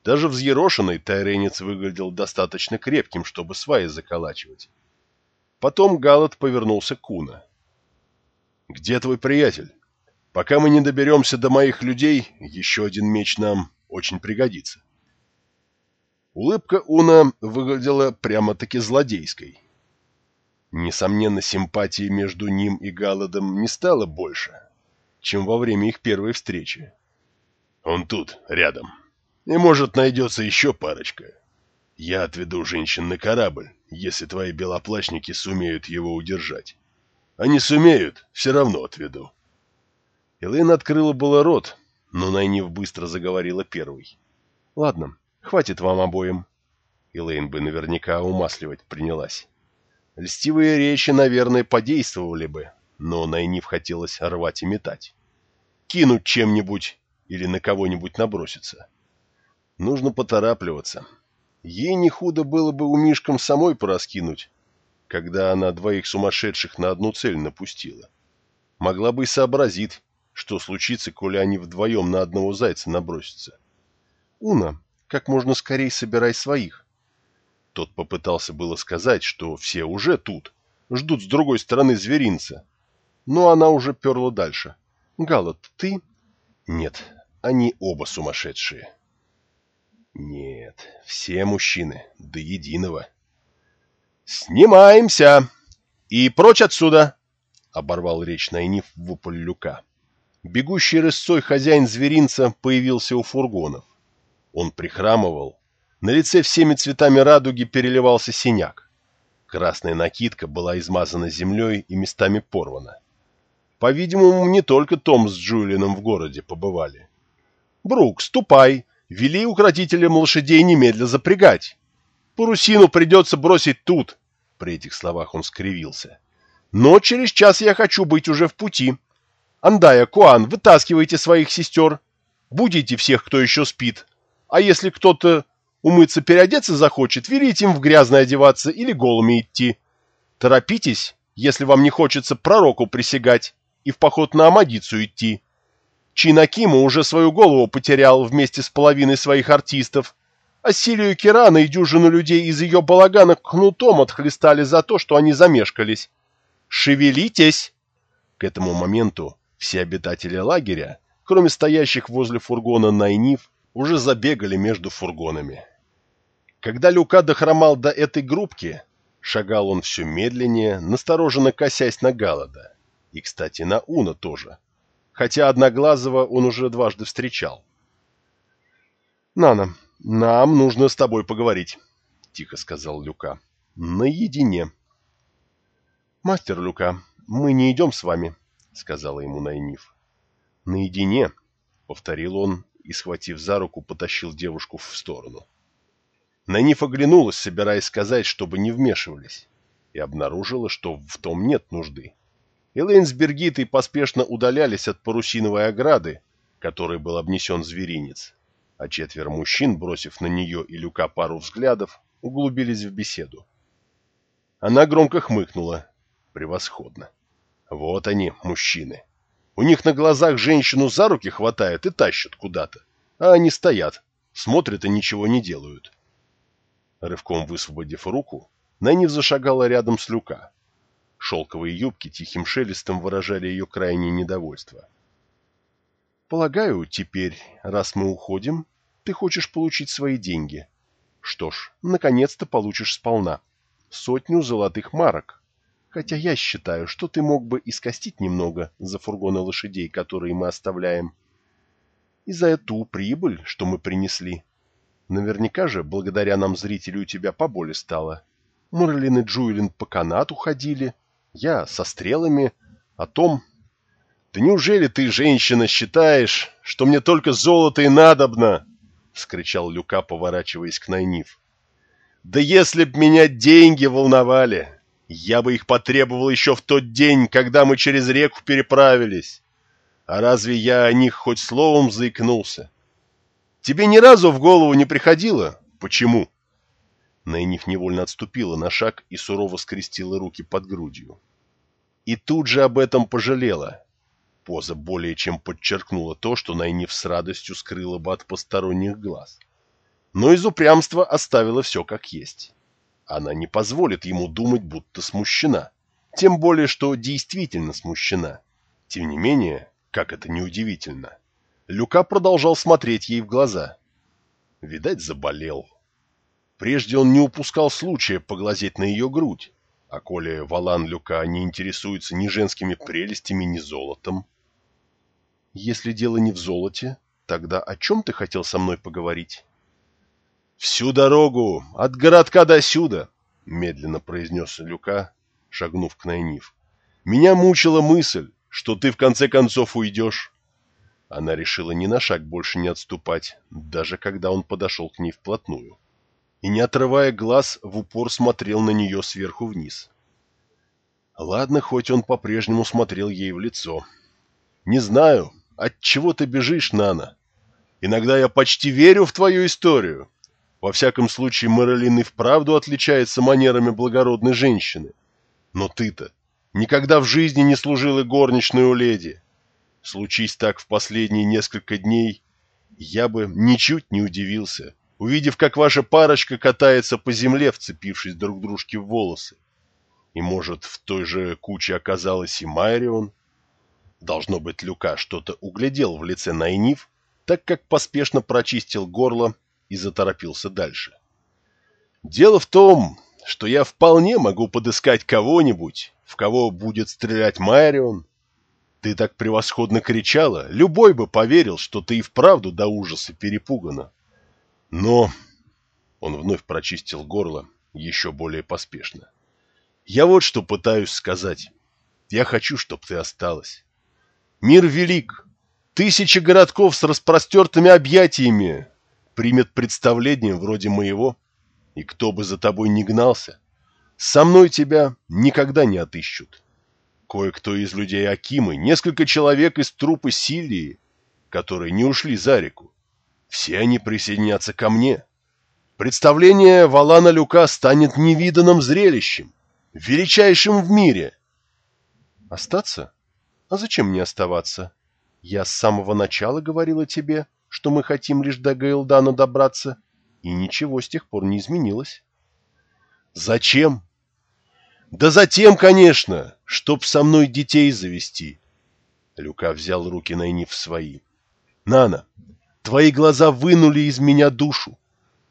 Даже взъерошенный тайренец выглядел достаточно крепким, чтобы сваи заколачивать. Потом Галат повернулся к Куна. «Где твой приятель? Пока мы не доберемся до моих людей, еще один меч нам очень пригодится». Улыбка Уна выглядела прямо-таки злодейской. Несомненно, симпатии между ним и Галадом не стало больше, чем во время их первой встречи. «Он тут, рядом. И, может, найдется еще парочка. Я отведу женщин на корабль, если твои белоплащники сумеют его удержать. Не сумеют, все равно отведу. Элэйн открыла было рот, но Найниф быстро заговорила первой. «Ладно, хватит вам обоим». Элэйн бы наверняка умасливать принялась. Льстивые речи, наверное, подействовали бы, но Найниф хотелось рвать и метать. Кинуть чем-нибудь или на кого-нибудь наброситься. Нужно поторапливаться. Ей не худо было бы у Мишкам самой пораскинуть, когда она двоих сумасшедших на одну цель напустила. Могла бы и сообразить, что случится, коли они вдвоем на одного зайца набросятся. «Уна, как можно скорее собирай своих». Тот попытался было сказать, что все уже тут, ждут с другой стороны зверинца. Но она уже перла дальше. «Галат, ты?» «Нет, они оба сумасшедшие». Нет, все мужчины, до единого. «Снимаемся! И прочь отсюда!» — оборвал речь Найниф вопль люка. Бегущий рысцой хозяин зверинца появился у фургонов. Он прихрамывал. На лице всеми цветами радуги переливался синяк. Красная накидка была измазана землей и местами порвана. По-видимому, не только Том с Джулианом в городе побывали. «Брук, ступай!» Вели укротителям лошадей немедля запрягать. Парусину придется бросить тут. При этих словах он скривился. Но через час я хочу быть уже в пути. Андая, Куан, вытаскивайте своих сестер. Будите всех, кто еще спит. А если кто-то умыться, переодеться захочет, велите им в грязное одеваться или голыми идти. Торопитесь, если вам не хочется пророку присягать и в поход на Амадицу идти. Чинакима уже свою голову потерял вместе с половиной своих артистов, а Силию Кирана и дюжину людей из ее балагана кнутом отхлестали за то, что они замешкались. «Шевелитесь!» К этому моменту все обитатели лагеря, кроме стоящих возле фургона Найниф, уже забегали между фургонами. Когда Люка дохромал до этой группки, шагал он все медленнее, настороженно косясь на Галада. И, кстати, на Уна тоже хотя Одноглазого он уже дважды встречал. «Нана, нам нужно с тобой поговорить», — тихо сказал Люка. «Наедине». «Мастер Люка, мы не идем с вами», — сказала ему Найниф. «Наедине», — повторил он и, схватив за руку, потащил девушку в сторону. Найниф оглянулась, собираясь сказать, чтобы не вмешивались, и обнаружила, что в том нет нужды. Элейн с Бергитой поспешно удалялись от парусиновой ограды, которой был обнесен зверинец, а четверо мужчин, бросив на нее и Люка пару взглядов, углубились в беседу. Она громко хмыкнула. Превосходно. Вот они, мужчины. У них на глазах женщину за руки хватает и тащат куда-то. А они стоят, смотрят и ничего не делают. Рывком высвободив руку, Найниф зашагала рядом с Люка. Шелковые юбки тихим шелестом выражали ее крайнее недовольство. «Полагаю, теперь, раз мы уходим, ты хочешь получить свои деньги. Что ж, наконец-то получишь сполна. Сотню золотых марок. Хотя я считаю, что ты мог бы искостить немного за фургоны лошадей, которые мы оставляем. И за эту прибыль, что мы принесли. Наверняка же, благодаря нам зрителю, у тебя поболе стало. Марлин и Джуэлин по канату ходили, я со стрелами, о том... «Да неужели ты, женщина, считаешь, что мне только золото и надобно?» — вскричал Люка, поворачиваясь к Найниф. «Да если б меня деньги волновали, я бы их потребовал еще в тот день, когда мы через реку переправились. А разве я о них хоть словом заикнулся? Тебе ни разу в голову не приходило? Почему?» Найниф невольно отступила на шаг и сурово скрестила руки под грудью. И тут же об этом пожалела. Поза более чем подчеркнула то, что Найниф с радостью скрыла бы от посторонних глаз. Но из упрямства оставила все как есть. Она не позволит ему думать, будто смущена. Тем более, что действительно смущена. Тем не менее, как это неудивительно, Люка продолжал смотреть ей в глаза. Видать, заболел. Прежде он не упускал случая поглазеть на ее грудь, а коли Валан Люка не интересуется ни женскими прелестями, ни золотом... Если дело не в золоте, тогда о чем ты хотел со мной поговорить? Всю дорогу, от городка до сюда, медленно произнес Люка, шагнув к Найниф. Меня мучила мысль, что ты в конце концов уйдешь. Она решила ни на шаг больше не отступать, даже когда он подошел к ней вплотную и, не отрывая глаз, в упор смотрел на нее сверху вниз. Ладно, хоть он по-прежнему смотрел ей в лицо. «Не знаю, от чего ты бежишь, Нана? Иногда я почти верю в твою историю. Во всяком случае, Мэрилин и вправду отличается манерами благородной женщины. Но ты-то никогда в жизни не служила горничной у леди. Случись так в последние несколько дней, я бы ничуть не удивился» увидев, как ваша парочка катается по земле, вцепившись друг дружке в волосы. И, может, в той же куче оказалась и Майрион? Должно быть, Люка что-то углядел в лице Найниф, так как поспешно прочистил горло и заторопился дальше. Дело в том, что я вполне могу подыскать кого-нибудь, в кого будет стрелять Майрион. Ты так превосходно кричала, любой бы поверил, что ты и вправду до ужаса перепугана. Но... Он вновь прочистил горло еще более поспешно. Я вот что пытаюсь сказать. Я хочу, чтобы ты осталась. Мир велик. Тысячи городков с распростертыми объятиями примет представление вроде моего, и кто бы за тобой не гнался, со мной тебя никогда не отыщут. Кое-кто из людей Акимы, несколько человек из трупы Силии, которые не ушли за реку, все они присоединятся ко мне. Представление Валана Люка станет невиданным зрелищем, величайшим в мире. Остаться? А зачем мне оставаться? Я с самого начала говорила тебе, что мы хотим лишь до Гейлдана добраться, и ничего с тех пор не изменилось. Зачем? Да затем, конечно, чтоб со мной детей завести. Люка взял руки Найни свои. Нана, Твои глаза вынули из меня душу.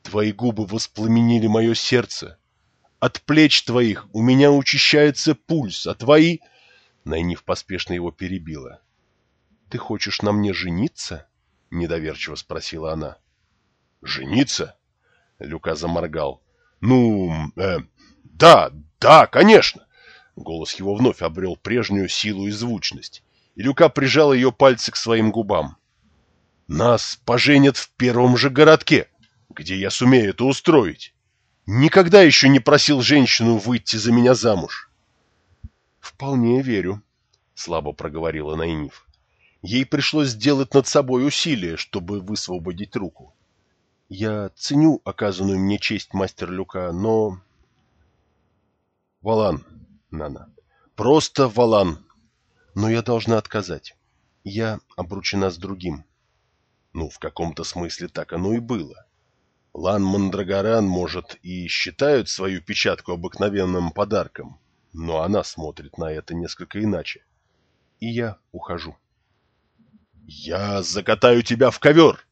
Твои губы воспламенили мое сердце. От плеч твоих у меня учащается пульс, а твои...» Найниф поспешно его перебила. «Ты хочешь на мне жениться?» — недоверчиво спросила она. «Жениться?» — Люка заморгал. «Ну, э, да, да, конечно!» Голос его вновь обрел прежнюю силу и звучность, и Люка прижал ее пальцы к своим губам. Нас поженят в первом же городке, где я сумею это устроить. Никогда еще не просил женщину выйти за меня замуж. Вполне верю, слабо проговорила Найниф. Ей пришлось сделать над собой усилие, чтобы высвободить руку. Я ценю оказанную мне честь мастер Люка, но... Валан, Нана. Просто Валан. Но я должна отказать. Я обручена с другим. Ну, в каком-то смысле так оно и было. Лан Мандрагоран, может, и считают свою печатку обыкновенным подарком, но она смотрит на это несколько иначе. И я ухожу. «Я закатаю тебя в ковер!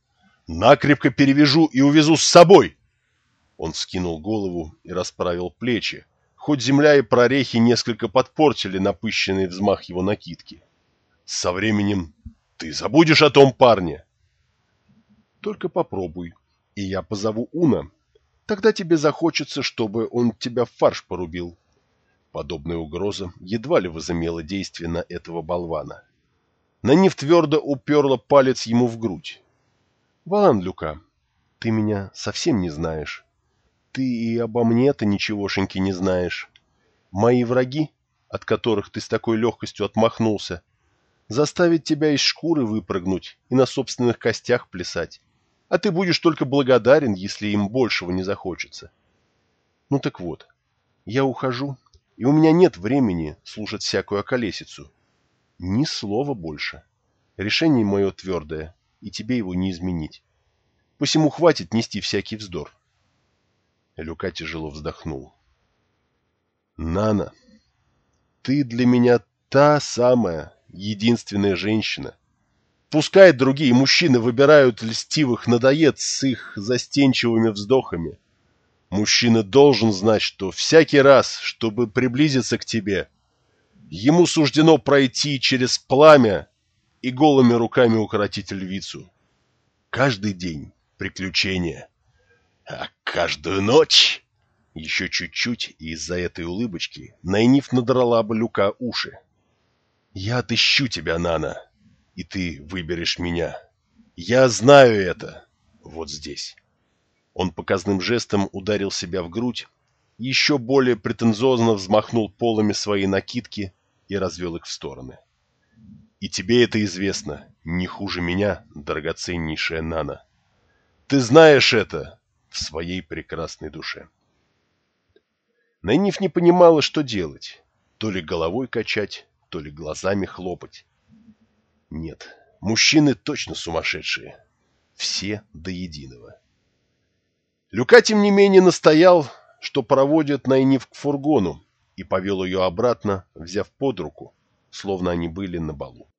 Накрепко перевяжу и увезу с собой!» Он скинул голову и расправил плечи, хоть земля и прорехи несколько подпортили напыщенный взмах его накидки. «Со временем ты забудешь о том парне!» «Только попробуй, и я позову Уна. Тогда тебе захочется, чтобы он тебя в фарш порубил». Подобная угроза едва ли возымела действие на этого болвана. Нанив твердо уперла палец ему в грудь. «Валан Люка, ты меня совсем не знаешь. Ты и обо мне-то ничегошеньки не знаешь. Мои враги, от которых ты с такой легкостью отмахнулся, заставят тебя из шкуры выпрыгнуть и на собственных костях плясать, а ты будешь только благодарен, если им большего не захочется. Ну так вот, я ухожу, и у меня нет времени слушать всякую околесицу, ни слова больше. Решение мое твердое, и тебе его не изменить. Посему хватит нести всякий вздор. Люка тяжело вздохнул. Нана, ты для меня та самая, единственная женщина. Пускай другие мужчины выбирают льстивых надоед с их застенчивыми вздохами. Мужчина должен знать, что всякий раз, чтобы приблизиться к тебе, Ему суждено пройти через пламя и голыми руками укоротить львицу. Каждый день приключения. А каждую ночь... Еще чуть-чуть, и из-за этой улыбочки Найниф надрала бы Люка уши. «Я отыщу тебя, Нана, и ты выберешь меня. Я знаю это. Вот здесь». Он показным жестом ударил себя в грудь, еще более претензозно взмахнул полами своей накидки и развел их в стороны. И тебе это известно, не хуже меня, драгоценнейшая Нана. Ты знаешь это в своей прекрасной душе. Найниф не понимала, что делать. То ли головой качать, то ли глазами хлопать. Нет, мужчины точно сумасшедшие. Все до единого. Люка, тем не менее, настоял, что проводят Найниф к фургону, и повел ее обратно, взяв под руку, словно они были на балу.